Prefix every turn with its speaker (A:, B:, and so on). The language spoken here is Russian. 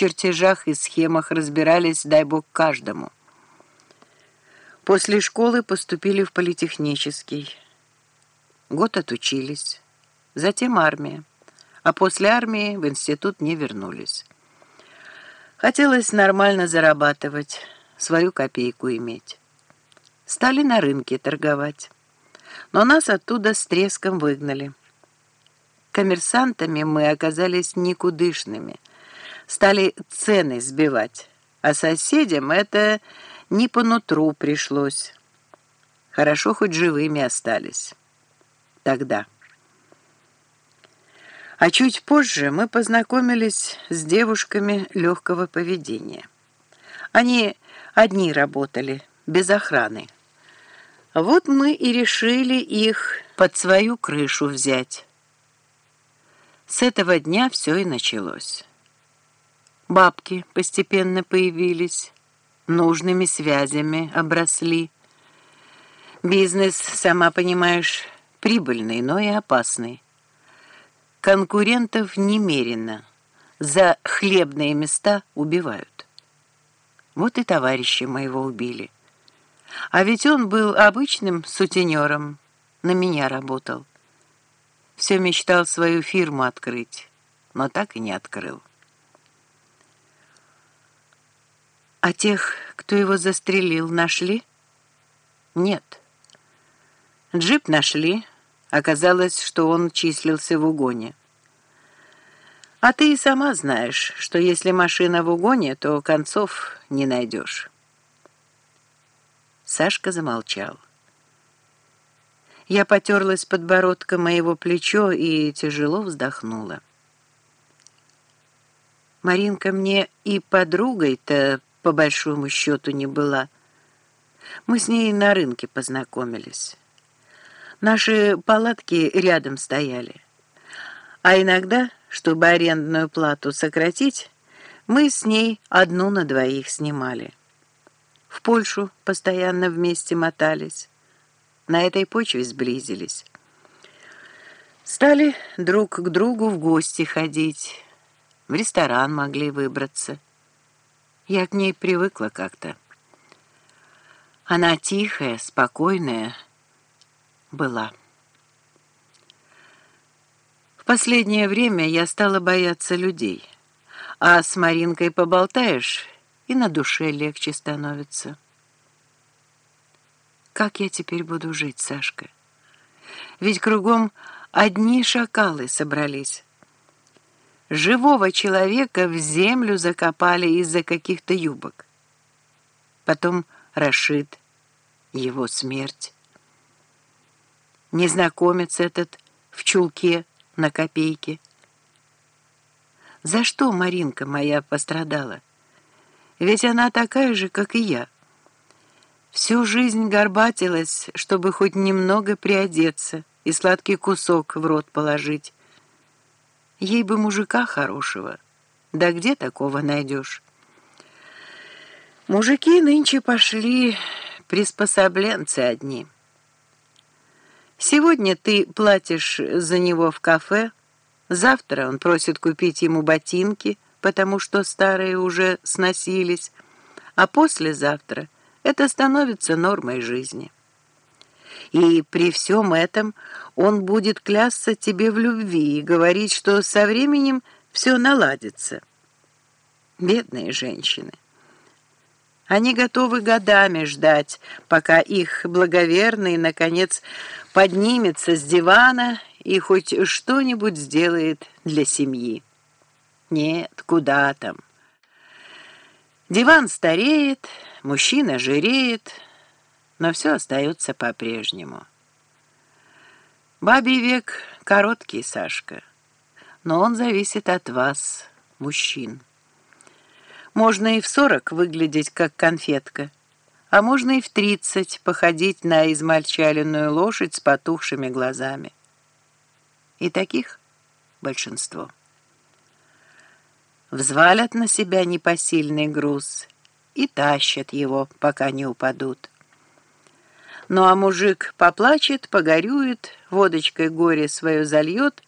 A: чертежах и схемах разбирались, дай бог, каждому. После школы поступили в политехнический. Год отучились. Затем армия. А после армии в институт не вернулись. Хотелось нормально зарабатывать, свою копейку иметь. Стали на рынке торговать. Но нас оттуда с треском выгнали. Коммерсантами мы оказались никудышными. Стали цены сбивать. А соседям это не по нутру пришлось. Хорошо, хоть живыми остались. Тогда. А чуть позже мы познакомились с девушками легкого поведения. Они одни работали, без охраны. Вот мы и решили их под свою крышу взять. С этого дня все и началось. Бабки постепенно появились, нужными связями обросли. Бизнес, сама понимаешь, прибыльный, но и опасный. Конкурентов немерено. За хлебные места убивают. Вот и товарища моего убили. А ведь он был обычным сутенером, на меня работал. Все мечтал свою фирму открыть, но так и не открыл. А тех, кто его застрелил, нашли? Нет. Джип нашли. Оказалось, что он числился в угоне. А ты и сама знаешь, что если машина в угоне, то концов не найдешь. Сашка замолчал. Я потерлась подбородком моего плечо и тяжело вздохнула. Маринка мне и подругой-то по большому счету не была. Мы с ней на рынке познакомились. Наши палатки рядом стояли. А иногда, чтобы арендную плату сократить, мы с ней одну на двоих снимали. В Польшу постоянно вместе мотались. На этой почве сблизились. Стали друг к другу в гости ходить. В ресторан могли выбраться. Я к ней привыкла как-то. Она тихая, спокойная была. В последнее время я стала бояться людей. А с Маринкой поболтаешь — и на душе легче становится. Как я теперь буду жить, Сашка? Ведь кругом одни шакалы собрались. Живого человека в землю закопали из-за каких-то юбок. Потом Рашид, его смерть. Незнакомец этот в чулке на копейке. За что Маринка моя пострадала? Ведь она такая же, как и я. Всю жизнь горбатилась, чтобы хоть немного приодеться и сладкий кусок в рот положить. Ей бы мужика хорошего. Да где такого найдешь? Мужики нынче пошли приспособленцы одни. Сегодня ты платишь за него в кафе, завтра он просит купить ему ботинки — потому что старые уже сносились, а послезавтра это становится нормой жизни. И при всем этом он будет клясться тебе в любви и говорить, что со временем все наладится. Бедные женщины. Они готовы годами ждать, пока их благоверный, наконец, поднимется с дивана и хоть что-нибудь сделает для семьи. Нет, куда там. Диван стареет, мужчина жиреет, но все остается по-прежнему. Бабий век короткий, Сашка, но он зависит от вас, мужчин. Можно и в сорок выглядеть как конфетка, а можно и в тридцать походить на измальчаленную лошадь с потухшими глазами. И таких большинство взвалят на себя непосильный груз и тащат его, пока не упадут. Ну а мужик поплачет, погорюет, водочкой горе свое зальет,